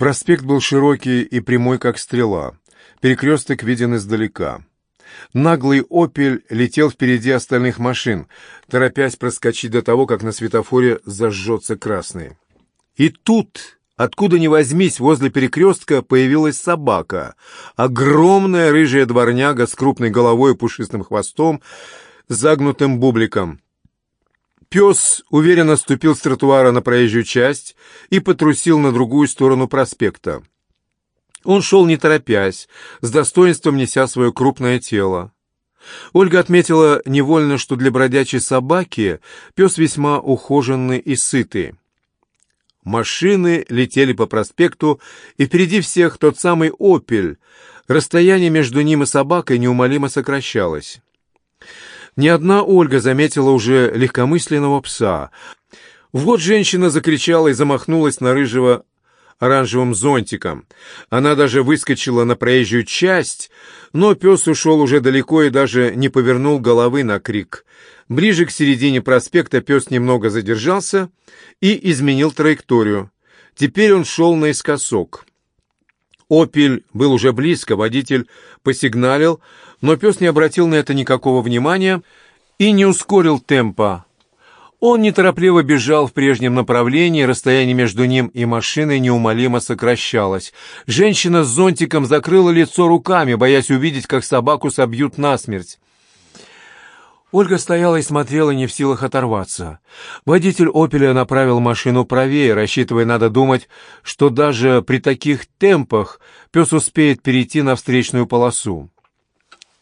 Проспект был широкий и прямой, как стрела. Перекресток виден издалека. Наглый «Опель» летел впереди остальных машин, торопясь проскочить до того, как на светофоре зажжется красный. И тут, откуда ни возьмись, возле перекрестка появилась собака. Огромная рыжая дворняга с крупной головой и пушистым хвостом, загнутым бубликом. Пес уверенно ступил с тротуара на проезжую часть и потрусил на другую сторону проспекта. Он шел не торопясь, с достоинством неся свое крупное тело. Ольга отметила невольно, что для бродячей собаки пес весьма ухоженный и сытый. Машины летели по проспекту, и впереди всех тот самый «Опель». Расстояние между ним и собакой неумолимо сокращалось. Ни одна Ольга заметила уже легкомысленного пса. Вот женщина закричала и замахнулась на рыжего оранжевым зонтиком. Она даже выскочила на проезжую часть, но пес ушел уже далеко и даже не повернул головы на крик. Ближе к середине проспекта пес немного задержался и изменил траекторию. Теперь он шел наискосок. «Опель» был уже близко, водитель посигналил, но пес не обратил на это никакого внимания и не ускорил темпа. Он неторопливо бежал в прежнем направлении, расстояние между ним и машиной неумолимо сокращалось. Женщина с зонтиком закрыла лицо руками, боясь увидеть, как собаку собьют насмерть. Ольга стояла и смотрела, не в силах оторваться. Водитель «Опеля» направил машину правее, рассчитывая, надо думать, что даже при таких темпах пес успеет перейти на встречную полосу.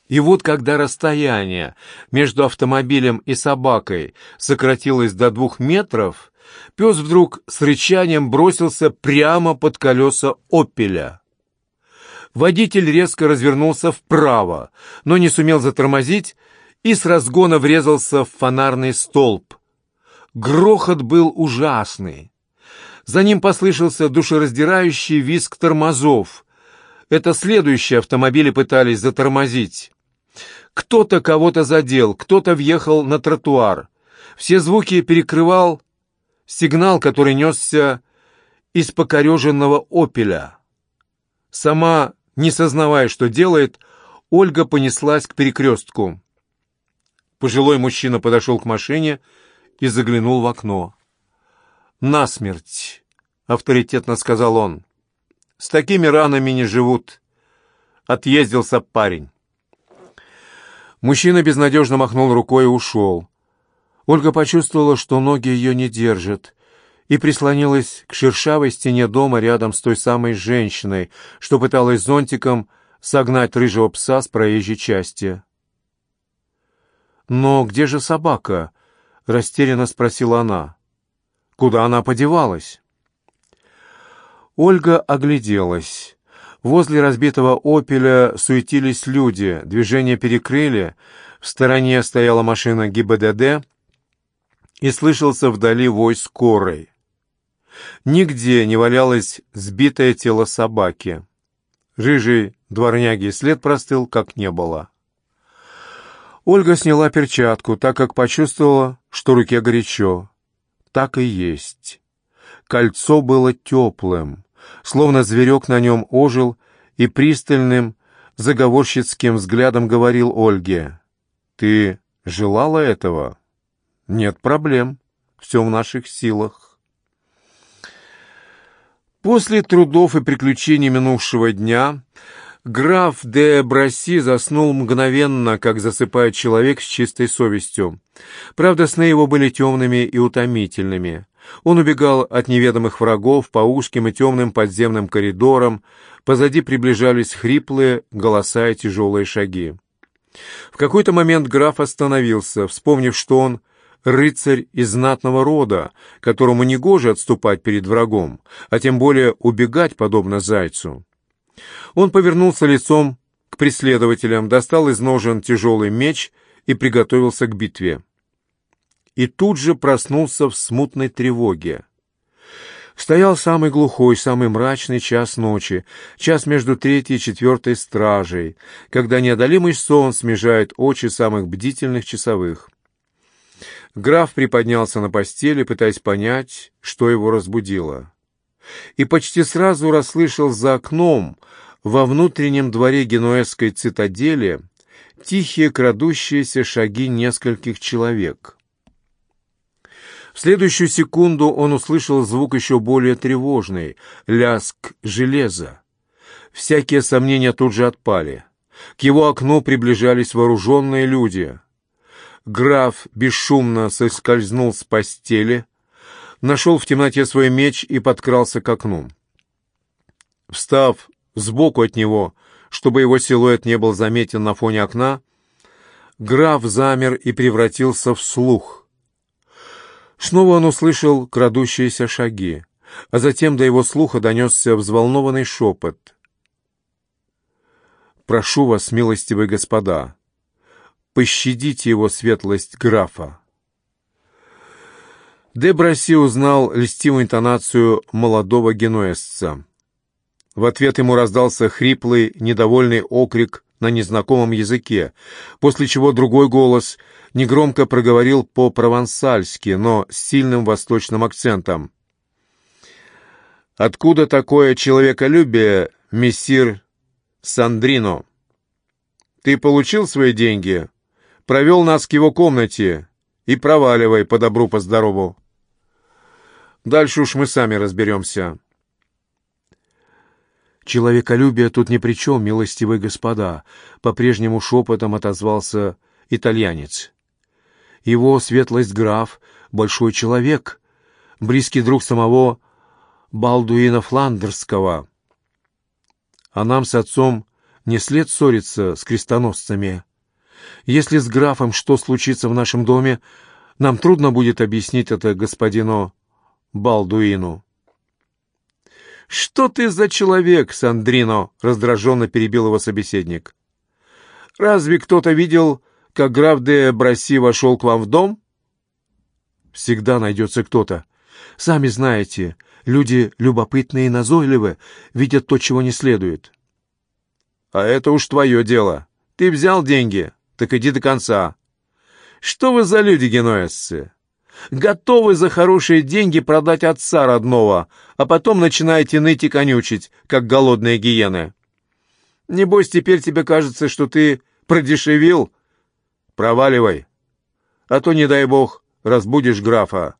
И вот когда расстояние между автомобилем и собакой сократилось до двух метров, пес вдруг с рычанием бросился прямо под колеса «Опеля». Водитель резко развернулся вправо, но не сумел затормозить и с разгона врезался в фонарный столб. Грохот был ужасный. За ним послышался душераздирающий визг тормозов. Это следующие автомобили пытались затормозить. Кто-то кого-то задел, кто-то въехал на тротуар. Все звуки перекрывал сигнал, который несся из покореженного «Опеля». Сама, не сознавая, что делает, Ольга понеслась к перекрестку. Пожилой мужчина подошел к машине и заглянул в окно. «Насмерть», — авторитетно сказал он. «С такими ранами не живут». Отъездился парень. Мужчина безнадежно махнул рукой и ушел. Ольга почувствовала, что ноги ее не держат, и прислонилась к шершавой стене дома рядом с той самой женщиной, что пыталась зонтиком согнать рыжего пса с проезжей части. «Но где же собака?» — растерянно спросила она. «Куда она подевалась?» Ольга огляделась. Возле разбитого «Опеля» суетились люди, движение перекрыли, в стороне стояла машина ГИБДД и слышался вдали вой скорой. Нигде не валялось сбитое тело собаки. Рыжий дворняги след простыл, как не было. Ольга сняла перчатку, так как почувствовала, что руке горячо. Так и есть. Кольцо было теплым словно зверек на нем ожил и пристальным, заговорщицким взглядом говорил Ольге. «Ты желала этого?» «Нет проблем. Все в наших силах». После трудов и приключений минувшего дня граф де Браси заснул мгновенно, как засыпает человек с чистой совестью. Правда, сны его были темными и утомительными. Он убегал от неведомых врагов по узким и темным подземным коридорам, позади приближались хриплые голоса и тяжелые шаги. В какой-то момент граф остановился, вспомнив, что он рыцарь из знатного рода, которому негоже отступать перед врагом, а тем более убегать, подобно зайцу. Он повернулся лицом к преследователям, достал из ножен тяжелый меч и приготовился к битве и тут же проснулся в смутной тревоге. Стоял самый глухой, самый мрачный час ночи, час между третьей и четвертой стражей, когда неодолимый сон смежает очи самых бдительных часовых. Граф приподнялся на постели, пытаясь понять, что его разбудило. И почти сразу расслышал за окном во внутреннем дворе генуэзской цитадели тихие крадущиеся шаги нескольких человек. В следующую секунду он услышал звук еще более тревожный — ляск железа. Всякие сомнения тут же отпали. К его окну приближались вооруженные люди. Граф бесшумно соскользнул с постели, нашел в темноте свой меч и подкрался к окну. Встав сбоку от него, чтобы его силуэт не был заметен на фоне окна, граф замер и превратился в слух. Снова он услышал крадущиеся шаги, а затем до его слуха донесся взволнованный шепот. «Прошу вас, милостивые господа, пощадите его светлость графа». Деброси узнал льстивую интонацию молодого генуэзца. В ответ ему раздался хриплый, недовольный окрик на незнакомом языке, после чего другой голос негромко проговорил по-провансальски, но с сильным восточным акцентом. «Откуда такое человеколюбие, мессир Сандрино? Ты получил свои деньги, провел нас к его комнате и проваливай по добру, по здорову. Дальше уж мы сами разберемся». «Человеколюбие тут ни при чем, милостивые господа», — по-прежнему шепотом отозвался итальянец. «Его светлость граф — большой человек, близкий друг самого Балдуина Фландерского. А нам с отцом не след ссориться с крестоносцами. Если с графом что случится в нашем доме, нам трудно будет объяснить это господину Балдуину». «Что ты за человек, Сандрино?» — раздраженно перебил его собеседник. «Разве кто-то видел, как граф де Браси вошел к вам в дом?» «Всегда найдется кто-то. Сами знаете, люди любопытные и назойливы, видят то, чего не следует». «А это уж твое дело. Ты взял деньги, так иди до конца. Что вы за люди, генуэзцы? Готовы за хорошие деньги продать отца родного, а потом начинаете ныть и конючить, как голодные гиены. Небось, теперь тебе кажется, что ты продешевил? Проваливай. А то, не дай бог, разбудишь графа.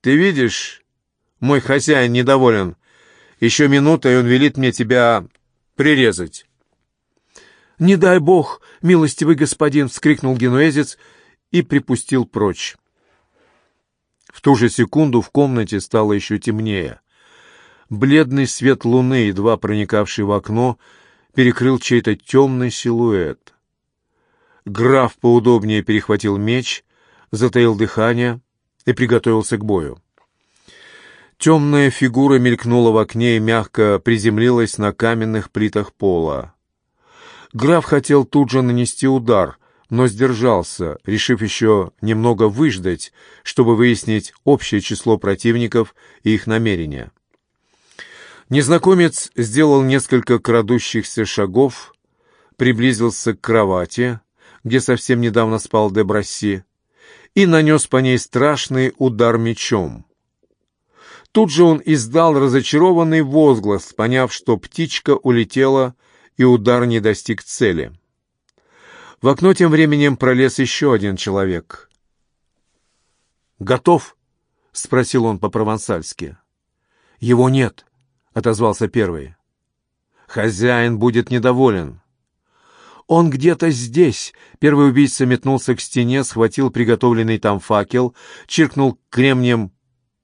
Ты видишь, мой хозяин недоволен. Еще минута, и он велит мне тебя прирезать. «Не дай бог, милостивый господин!» — вскрикнул генуэзец и припустил прочь. В ту же секунду в комнате стало еще темнее. Бледный свет луны, едва проникавший в окно, перекрыл чей-то темный силуэт. Граф поудобнее перехватил меч, затаил дыхание и приготовился к бою. Темная фигура мелькнула в окне и мягко приземлилась на каменных плитах пола. Граф хотел тут же нанести удар, но сдержался, решив еще немного выждать, чтобы выяснить общее число противников и их намерения. Незнакомец сделал несколько крадущихся шагов, приблизился к кровати, где совсем недавно спал Дебросси, и нанес по ней страшный удар мечом. Тут же он издал разочарованный возглас, поняв, что птичка улетела и удар не достиг цели. В окно тем временем пролез еще один человек. «Готов?» — спросил он по-провансальски. «Его нет», — отозвался первый. «Хозяин будет недоволен». «Он где-то здесь!» Первый убийца метнулся к стене, схватил приготовленный там факел, чиркнул кремнем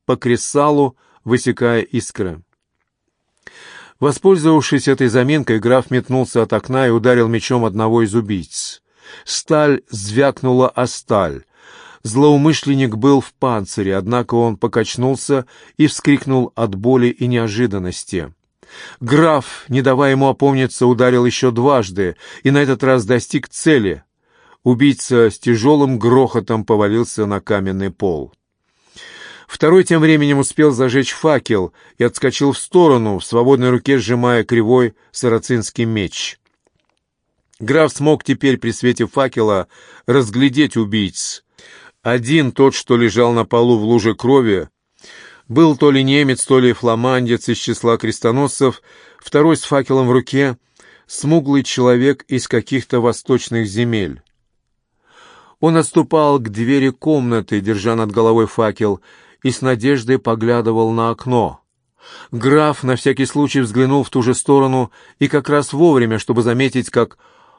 по кресалу, высекая искры. Воспользовавшись этой заминкой, граф метнулся от окна и ударил мечом одного из убийц. Сталь звякнула о сталь. Злоумышленник был в панцире, однако он покачнулся и вскрикнул от боли и неожиданности. Граф, не давая ему опомниться, ударил еще дважды и на этот раз достиг цели. Убийца с тяжелым грохотом повалился на каменный пол. Второй тем временем успел зажечь факел и отскочил в сторону, в свободной руке сжимая кривой сарацинский меч. Граф смог теперь при свете факела разглядеть убийц. Один, тот, что лежал на полу в луже крови, Был то ли немец, то ли фламандец из числа крестоносцев, второй с факелом в руке, смуглый человек из каких-то восточных земель. Он отступал к двери комнаты, держа над головой факел, и с надеждой поглядывал на окно. Граф на всякий случай взглянул в ту же сторону и как раз вовремя, чтобы заметить, как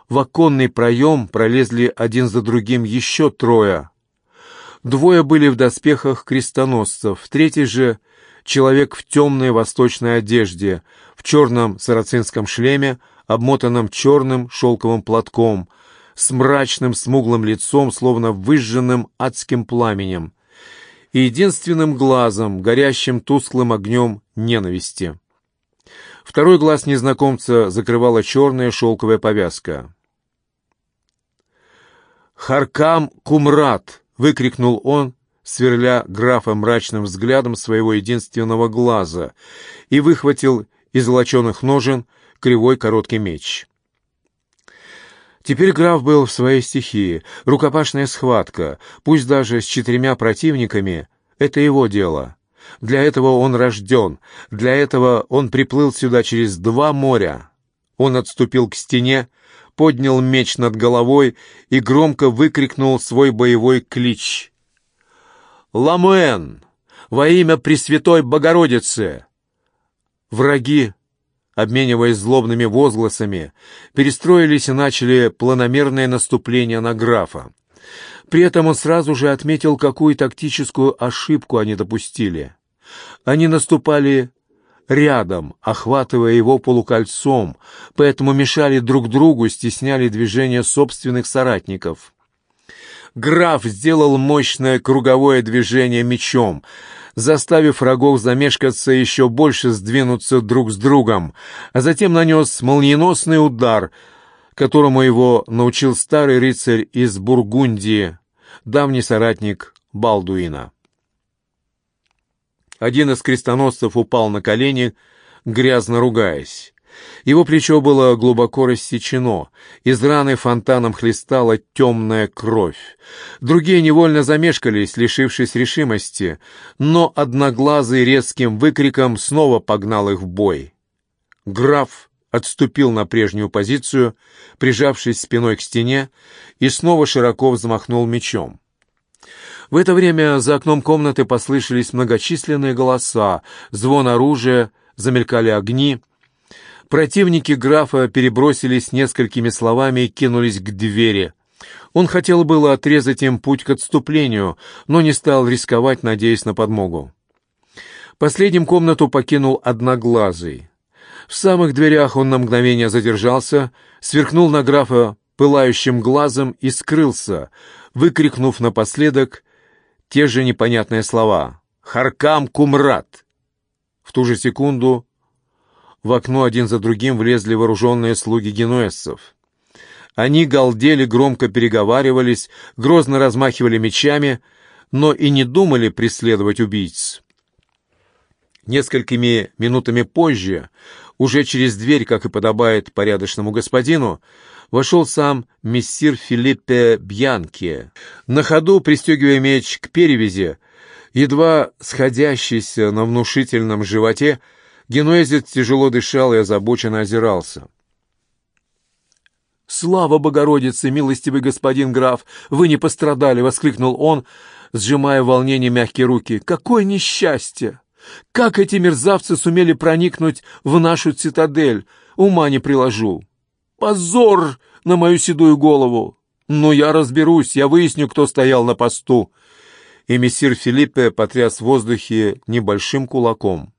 в оконный проем пролезли один за другим еще трое. Двое были в доспехах крестоносцев, третий же — человек в темной восточной одежде, в черном сарацинском шлеме, обмотанном черным шелковым платком, с мрачным смуглым лицом, словно выжженным адским пламенем, и единственным глазом, горящим тусклым огнем ненависти. Второй глаз незнакомца закрывала черная шелковая повязка. «Харкам Кумрат!» — выкрикнул он, сверля графа мрачным взглядом своего единственного глаза, и выхватил из золоченых ножен кривой короткий меч. Теперь граф был в своей стихии. Рукопашная схватка, пусть даже с четырьмя противниками, это его дело. Для этого он рожден, для этого он приплыл сюда через два моря. Он отступил к стене, поднял меч над головой и громко выкрикнул свой боевой клич. «Ламуэн! Во имя Пресвятой Богородицы!» Враги обмениваясь злобными возгласами, перестроились и начали планомерное наступление на графа. При этом он сразу же отметил, какую тактическую ошибку они допустили. Они наступали рядом, охватывая его полукольцом, поэтому мешали друг другу, стесняли движение собственных соратников. Граф сделал мощное круговое движение мечом — заставив врагов замешкаться еще больше сдвинуться друг с другом, а затем нанес молниеносный удар, которому его научил старый рыцарь из Бургундии, давний соратник Балдуина. Один из крестоносцев упал на колени, грязно ругаясь. Его плечо было глубоко рассечено, из раны фонтаном хлестала темная кровь. Другие невольно замешкались, лишившись решимости, но одноглазый резким выкриком снова погнал их в бой. Граф отступил на прежнюю позицию, прижавшись спиной к стене, и снова широко взмахнул мечом. В это время за окном комнаты послышались многочисленные голоса, звон оружия, замелькали огни — Противники графа перебросились несколькими словами и кинулись к двери. Он хотел было отрезать им путь к отступлению, но не стал рисковать, надеясь на подмогу. Последним комнату покинул Одноглазый. В самых дверях он на мгновение задержался, сверкнул на графа пылающим глазом и скрылся, выкрикнув напоследок те же непонятные слова «Харкам Кумрат!». В ту же секунду в окно один за другим влезли вооруженные слуги генуэзцев. Они галдели, громко переговаривались, грозно размахивали мечами, но и не думали преследовать убийц. Несколькими минутами позже, уже через дверь, как и подобает порядочному господину, вошел сам мессир Филиппе Бьянки. На ходу, пристегивая меч к перевязи, едва сходящийся на внушительном животе, Генуэзец тяжело дышал и озабоченно озирался. «Слава Богородице, милостивый господин граф! Вы не пострадали!» — воскликнул он, сжимая в волнении мягкие руки. «Какое несчастье! Как эти мерзавцы сумели проникнуть в нашу цитадель? Ума не приложу! Позор на мою седую голову! Но я разберусь, я выясню, кто стоял на посту!» И мессир Филиппе потряс в воздухе небольшим кулаком.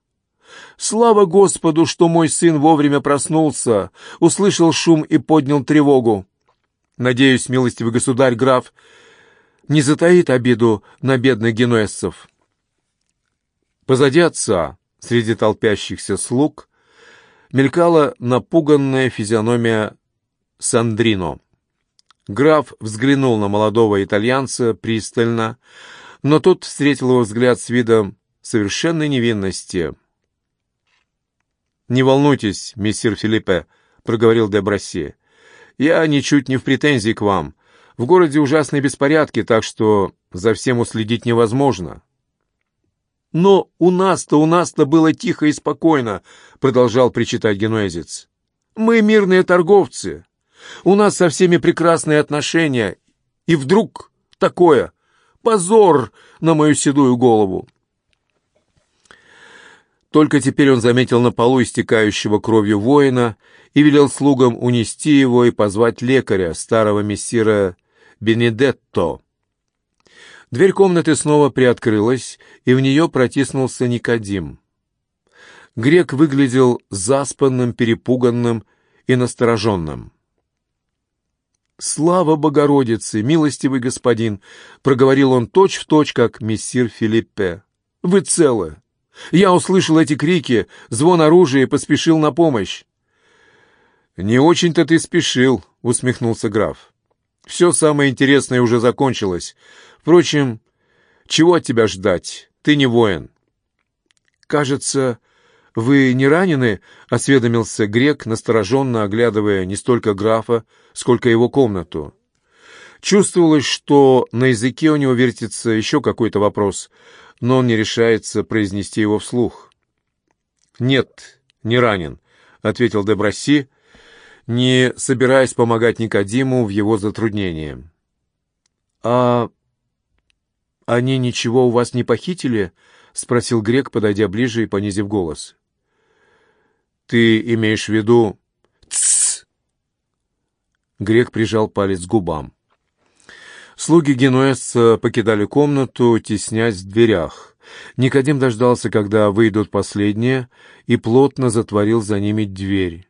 Слава Господу, что мой сын вовремя проснулся, услышал шум и поднял тревогу. Надеюсь, милостивый государь граф не затаит обиду на бедных генуэзцев. Позади отца, среди толпящихся слуг, мелькала напуганная физиономия Сандрино. Граф взглянул на молодого итальянца пристально, но тот встретил его взгляд с видом совершенной невинности — «Не волнуйтесь, мессир Филиппе», — проговорил де Броссе. «Я ничуть не в претензии к вам. В городе ужасные беспорядки, так что за всем уследить невозможно». Но у нас-то, у нас-то было тихо и спокойно, продолжал причитать генуэзец. Мы мирные торговцы. У нас со всеми прекрасные отношения. И вдруг такое. Позор на мою седую голову. Только теперь он заметил на полу истекающего кровью воина и велел слугам унести его и позвать лекаря, старого мессира Бенедетто. Дверь комнаты снова приоткрылась, и в нее протиснулся Никодим. Грек выглядел заспанным, перепуганным и настороженным. «Слава Богородице, милостивый господин!» — проговорил он точь-в-точь, точь, как мессир Филиппе. «Вы целы!» Я услышал эти крики, звон оружия и поспешил на помощь. «Не очень-то ты спешил», — усмехнулся граф. «Все самое интересное уже закончилось. Впрочем, чего от тебя ждать? Ты не воин». «Кажется, вы не ранены?» — осведомился грек, настороженно оглядывая не столько графа, сколько его комнату. Чувствовалось, что на языке у него вертится еще какой-то вопрос — но он не решается произнести его вслух. «Нет, не ранен», — ответил Деброси, не собираясь помогать Никодиму в его затруднении. «А они ничего у вас не похитили?» — спросил Грек, подойдя ближе и понизив голос. «Ты имеешь в виду...» «Тссс!» Грек прижал палец к губам. Слуги генуэзца покидали комнату, теснясь в дверях. Никодим дождался, когда выйдут последние, и плотно затворил за ними дверь.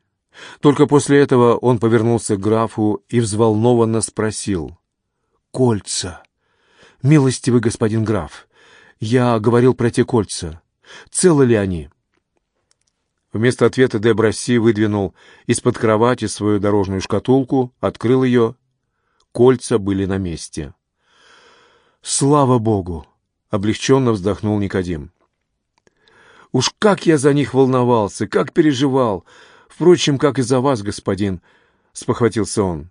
Только после этого он повернулся к графу и взволнованно спросил. «Кольца! Милостивый господин граф, я говорил про те кольца. Целы ли они?» Вместо ответа де выдвинул из-под кровати свою дорожную шкатулку, открыл ее Кольца были на месте. «Слава Богу!» — облегченно вздохнул Никодим. «Уж как я за них волновался, как переживал! Впрочем, как и за вас, господин!» — спохватился он.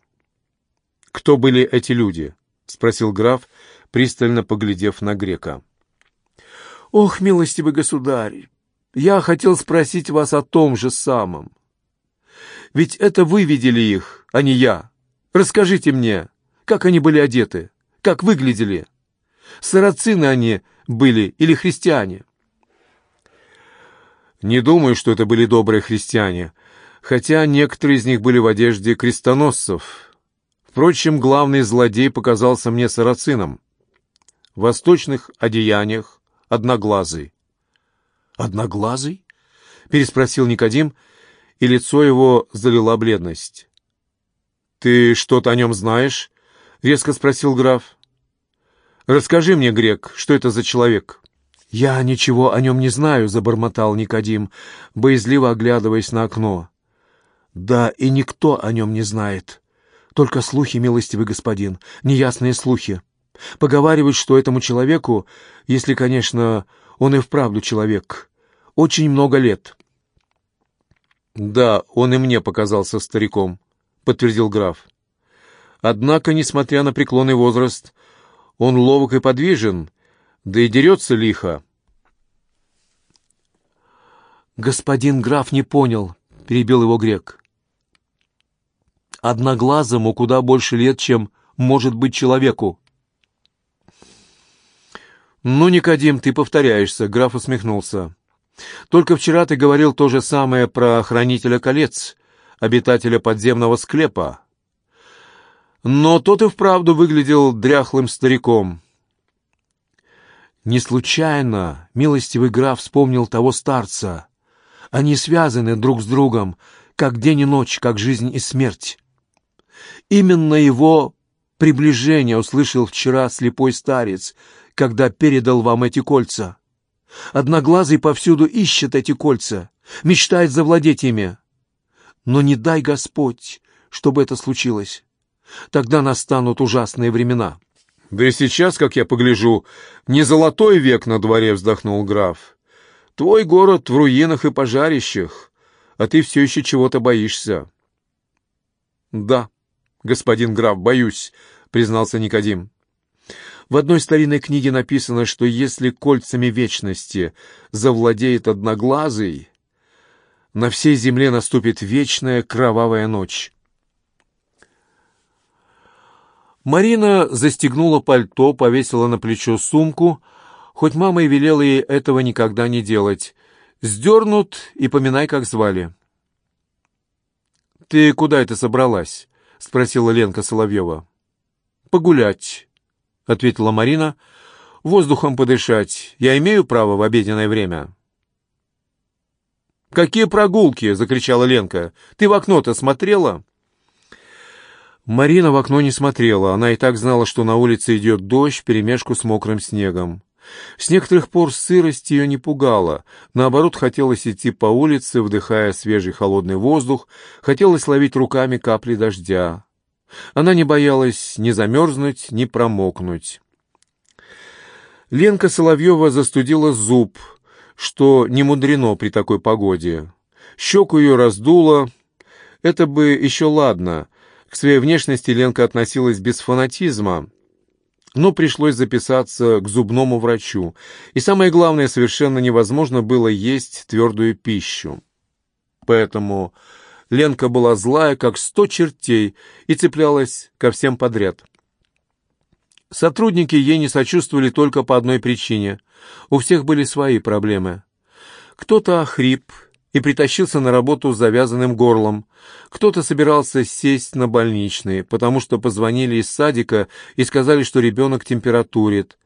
«Кто были эти люди?» — спросил граф, пристально поглядев на грека. «Ох, милостивый государь, я хотел спросить вас о том же самом. Ведь это вы видели их, а не я. Расскажите мне, как они были одеты, как выглядели. Сарацины они были или христиане? Не думаю, что это были добрые христиане, хотя некоторые из них были в одежде крестоносцев. Впрочем, главный злодей показался мне сарацином. В восточных одеяниях, одноглазый. «Одноглазый?» — переспросил Никодим, и лицо его залила бледность. «Ты что-то о нем знаешь?» — резко спросил граф. «Расскажи мне, Грек, что это за человек?» «Я ничего о нем не знаю», — забормотал Никодим, боязливо оглядываясь на окно. «Да, и никто о нем не знает. Только слухи, милостивый господин, неясные слухи. Поговаривают, что этому человеку, если, конечно, он и вправду человек, очень много лет». «Да, он и мне показался стариком», — подтвердил граф. «Однако, несмотря на преклонный возраст, он ловок и подвижен, да и дерется лихо». «Господин граф не понял», — перебил его грек. «Одноглазому куда больше лет, чем может быть человеку». «Ну, Никодим, ты повторяешься», — граф усмехнулся. «Только вчера ты говорил то же самое про хранителя колец, обитателя подземного склепа. Но тот и вправду выглядел дряхлым стариком. Не случайно милостивый граф вспомнил того старца. Они связаны друг с другом, как день и ночь, как жизнь и смерть. Именно его приближение услышал вчера слепой старец, когда передал вам эти кольца. Одноглазый повсюду ищет эти кольца, мечтает завладеть ими. Но не дай Господь, чтобы это случилось. Тогда настанут ужасные времена. Да и сейчас, как я погляжу, не золотой век на дворе, вздохнул граф. Твой город в руинах и пожарищах, а ты все еще чего-то боишься. Да, господин граф, боюсь, признался Никодим. В одной старинной книге написано, что если кольцами вечности завладеет одноглазый, на всей земле наступит вечная кровавая ночь. Марина застегнула пальто, повесила на плечо сумку, хоть мама и велела ей этого никогда не делать. Сдернут и поминай, как звали. «Ты куда это собралась?» — спросила Ленка Соловьева. «Погулять», — ответила Марина. «Воздухом подышать. Я имею право в обеденное время?» «Какие прогулки?» — закричала Ленка. «Ты в окно-то смотрела?» Марина в окно не смотрела. Она и так знала, что на улице идет дождь перемешку с мокрым снегом. С некоторых пор сырость ее не пугала. Наоборот, хотелось идти по улице, вдыхая свежий холодный воздух, хотелось ловить руками капли дождя. Она не боялась ни замерзнуть, ни промокнуть. Ленка Соловьева застудила зуб, что не мудрено при такой погоде. Щеку ее раздуло. Это бы еще ладно. К своей внешности Ленка относилась без фанатизма, но пришлось записаться к зубному врачу. И самое главное, совершенно невозможно было есть твердую пищу. Поэтому Ленка была злая, как сто чертей, и цеплялась ко всем подряд. Сотрудники ей не сочувствовали только по одной причине. У всех были свои проблемы. Кто-то охрип и притащился на работу с завязанным горлом. Кто-то собирался сесть на больничный, потому что позвонили из садика и сказали, что ребенок температурит.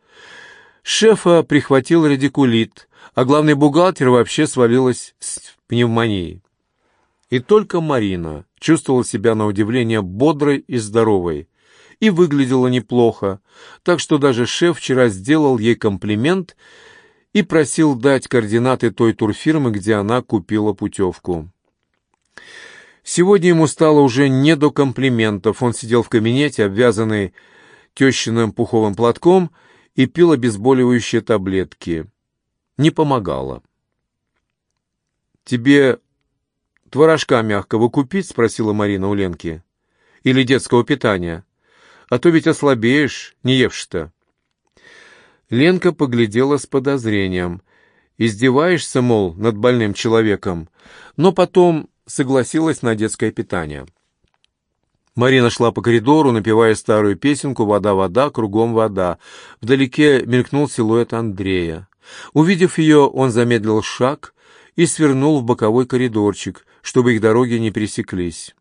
Шефа прихватил радикулит, а главный бухгалтер вообще свалилась с пневмонией. И только Марина чувствовала себя на удивление бодрой и здоровой. И выглядела неплохо, так что даже шеф вчера сделал ей комплимент и просил дать координаты той турфирмы, где она купила путевку. Сегодня ему стало уже не до комплиментов. Он сидел в кабинете, обвязанный тещиным пуховым платком, и пил обезболивающие таблетки. Не помогало. «Тебе «Творожка мягкого купить?» — спросила Марина у Ленки. «Или детского питания? А то ведь ослабеешь, не евшь-то». Ленка поглядела с подозрением. «Издеваешься, мол, над больным человеком?» Но потом согласилась на детское питание. Марина шла по коридору, напевая старую песенку «Вода, вода, кругом вода». Вдалеке мелькнул силуэт Андрея. Увидев ее, он замедлил шаг и свернул в боковой коридорчик, чтобы их дороги не пересеклись.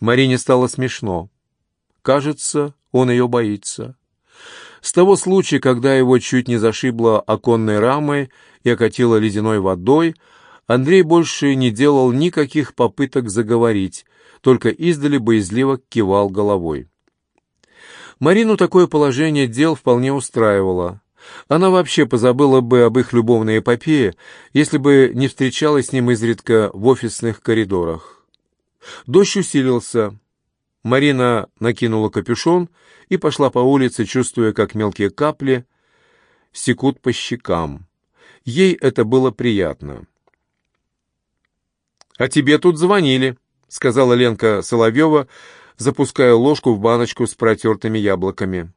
Марине стало смешно. Кажется, он ее боится. С того случая, когда его чуть не зашибло оконной рамой и окатило ледяной водой, Андрей больше не делал никаких попыток заговорить, только издали боязливо кивал головой. Марину такое положение дел вполне устраивало. Она вообще позабыла бы об их любовной эпопее, если бы не встречалась с ним изредка в офисных коридорах. Дождь усилился. Марина накинула капюшон и пошла по улице, чувствуя, как мелкие капли секут по щекам. Ей это было приятно. «А тебе тут звонили», — сказала Ленка Соловьева, запуская ложку в баночку с протертыми яблоками.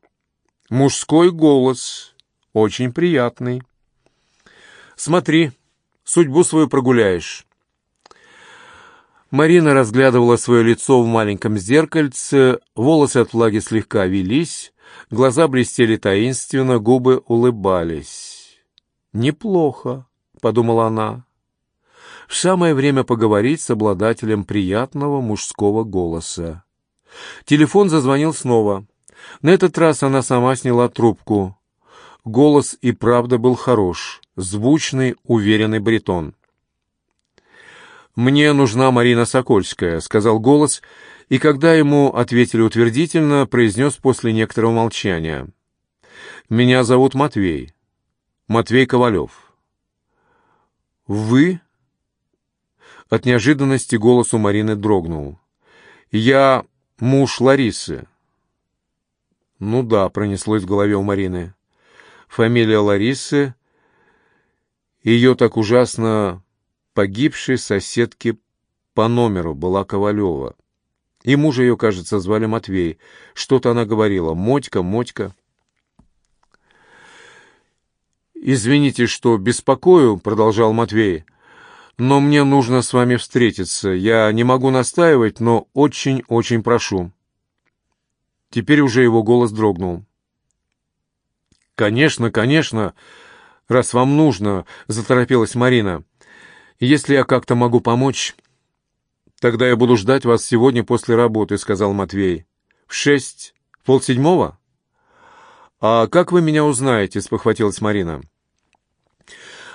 «Мужской голос», очень приятный. Смотри, судьбу свою прогуляешь. Марина разглядывала свое лицо в маленьком зеркальце, волосы от влаги слегка велись, глаза блестели таинственно, губы улыбались. «Неплохо», — подумала она. В самое время поговорить с обладателем приятного мужского голоса. Телефон зазвонил снова. На этот раз она сама сняла трубку. Голос и правда был хорош, звучный, уверенный бритон. «Мне нужна Марина Сокольская», — сказал голос, и когда ему ответили утвердительно, произнес после некоторого молчания. «Меня зовут Матвей. Матвей Ковалев». «Вы?» От неожиданности голос у Марины дрогнул. «Я муж Ларисы». «Ну да», — пронеслось в голове у Марины. Фамилия Ларисы, ее так ужасно погибшей соседки по номеру была Ковалева. И мужа ее, кажется, звали Матвей. Что-то она говорила. Мотька, Мотька. «Извините, что беспокою», — продолжал Матвей, — «но мне нужно с вами встретиться. Я не могу настаивать, но очень-очень прошу». Теперь уже его голос дрогнул. «Конечно, конечно, раз вам нужно», — заторопилась Марина. «Если я как-то могу помочь...» «Тогда я буду ждать вас сегодня после работы», — сказал Матвей. «В шесть? Полседьмого?» «А как вы меня узнаете?» — спохватилась Марина.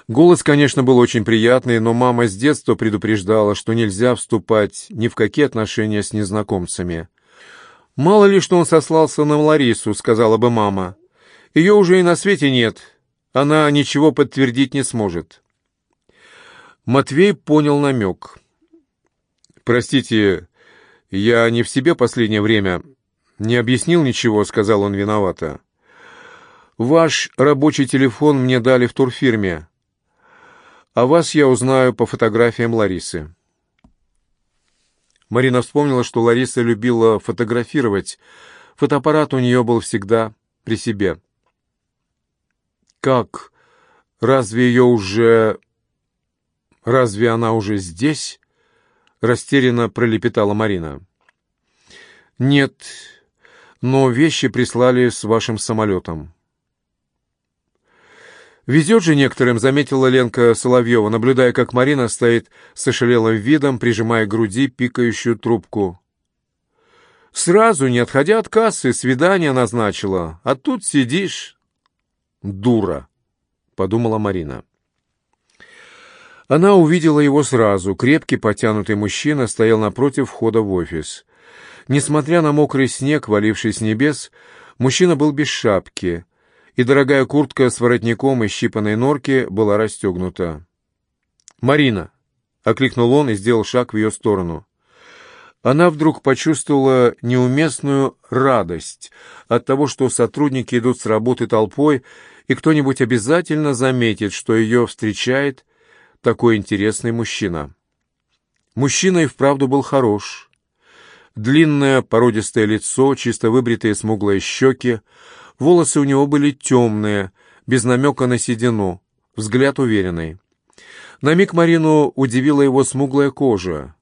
Голос, конечно, был очень приятный, но мама с детства предупреждала, что нельзя вступать ни в какие отношения с незнакомцами. «Мало ли, что он сослался на Ларису», — сказала бы мама. «Ее уже и на свете нет. Она ничего подтвердить не сможет». Матвей понял намек. «Простите, я не в себе последнее время. Не объяснил ничего», — сказал он виновато. Ваш рабочий телефон мне дали в турфирме. А вас я узнаю по фотографиям Ларисы. Марина вспомнила, что Лариса любила фотографировать. Фотоаппарат у нее был всегда при себе. «Как? Разве ее уже... Разве она уже здесь?» Растерянно пролепетала Марина. «Нет, но вещи прислали с вашим самолетом». «Везет же некоторым», — заметила Ленка Соловьева, наблюдая, как Марина стоит с ошалелым видом, прижимая к груди пикающую трубку. «Сразу, не отходя от кассы, свидание назначила, а тут сидишь...» «Дура», — подумала Марина. Она увидела его сразу. Крепкий, потянутый мужчина стоял напротив входа в офис. Несмотря на мокрый снег, валивший с небес, мужчина был без шапки — и дорогая куртка с воротником из щипанной норки была расстегнута. «Марина!» — окликнул он и сделал шаг в ее сторону. Она вдруг почувствовала неуместную радость от того, что сотрудники идут с работы толпой, и кто-нибудь обязательно заметит, что ее встречает такой интересный мужчина. Мужчина и вправду был хорош. Длинное породистое лицо, чисто выбритые смуглые щеки, Волосы у него были темные, без намека на седину, взгляд уверенный. На миг Марину удивила его смуглая кожа.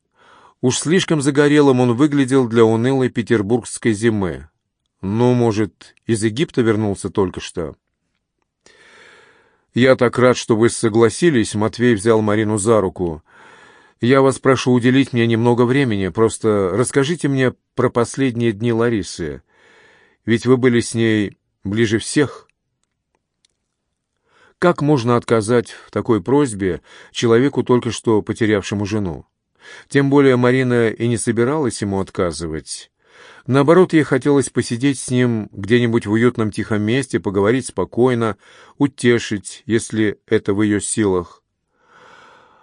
Уж слишком загорелым он выглядел для унылой петербургской зимы. Ну, может, из Египта вернулся только что? «Я так рад, что вы согласились», — Матвей взял Марину за руку. «Я вас прошу уделить мне немного времени, просто расскажите мне про последние дни Ларисы. Ведь вы были с ней ближе всех. Как можно отказать в такой просьбе человеку, только что потерявшему жену? Тем более Марина и не собиралась ему отказывать. Наоборот, ей хотелось посидеть с ним где-нибудь в уютном тихом месте, поговорить спокойно, утешить, если это в ее силах.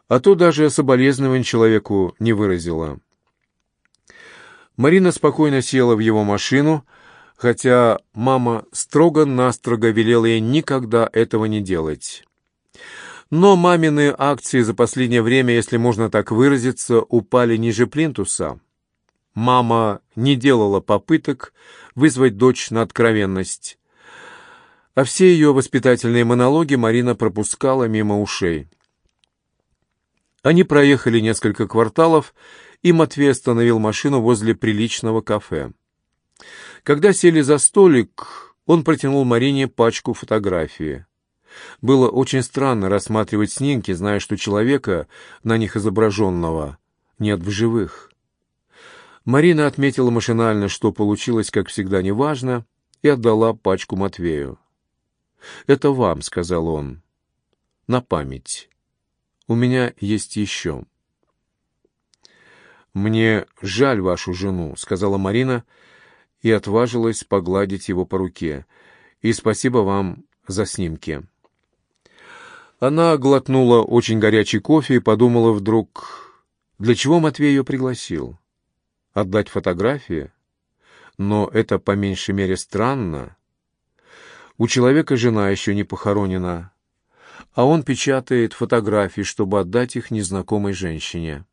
А то даже соболезновань человеку не выразила. Марина спокойно села в его машину, хотя мама строго-настрого велела ей никогда этого не делать. Но мамины акции за последнее время, если можно так выразиться, упали ниже плинтуса. Мама не делала попыток вызвать дочь на откровенность, а все ее воспитательные монологи Марина пропускала мимо ушей. Они проехали несколько кварталов, и Матвей остановил машину возле приличного кафе. Когда сели за столик, он протянул Марине пачку фотографий. Было очень странно рассматривать снимки, зная, что человека, на них изображенного, нет в живых. Марина отметила машинально, что получилось, как всегда, неважно, и отдала пачку Матвею. «Это вам», — сказал он, — «на память. У меня есть еще». «Мне жаль вашу жену», — сказала Марина, — и отважилась погладить его по руке. «И спасибо вам за снимки». Она глотнула очень горячий кофе и подумала вдруг, для чего Матвей ее пригласил? Отдать фотографии? Но это по меньшей мере странно. У человека жена еще не похоронена, а он печатает фотографии, чтобы отдать их незнакомой женщине.